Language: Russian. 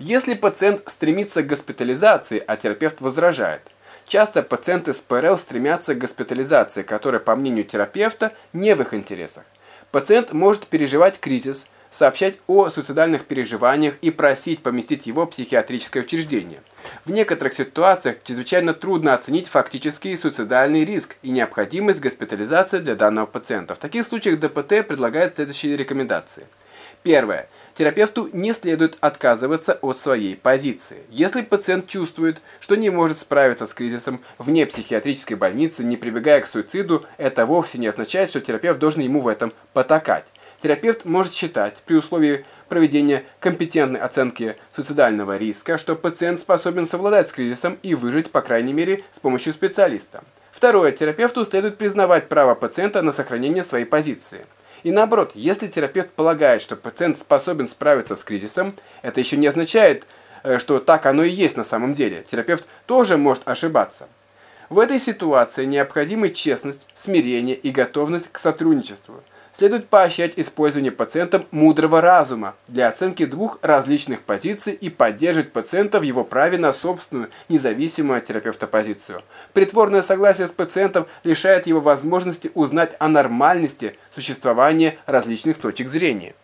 Если пациент стремится к госпитализации, а терапевт возражает, часто пациенты с ПРЛ стремятся к госпитализации, которая, по мнению терапевта, не в их интересах. Пациент может переживать кризис, сообщать о суицидальных переживаниях и просить поместить его в психиатрическое учреждение. В некоторых ситуациях чрезвычайно трудно оценить фактический суицидальный риск и необходимость госпитализации для данного пациента. В таких случаях ДПТ предлагает следующие рекомендации. Первое. Терапевту не следует отказываться от своей позиции. Если пациент чувствует, что не может справиться с кризисом вне психиатрической больницы, не прибегая к суициду, это вовсе не означает, что терапевт должен ему в этом потакать. Терапевт может считать, при условии проведения компетентной оценки суицидального риска, что пациент способен совладать с кризисом и выжить, по крайней мере, с помощью специалиста. Второе. Терапевту следует признавать право пациента на сохранение своей позиции. И наоборот, если терапевт полагает, что пациент способен справиться с кризисом, это еще не означает, э, что так оно и есть на самом деле. Терапевт тоже может ошибаться. В этой ситуации необходимы честность, смирение и готовность к сотрудничеству следует поощрять использование пациентом мудрого разума для оценки двух различных позиций и поддерживать пациента в его праве на собственную, независимую от терапевта позицию. Притворное согласие с пациентом лишает его возможности узнать о нормальности существования различных точек зрения.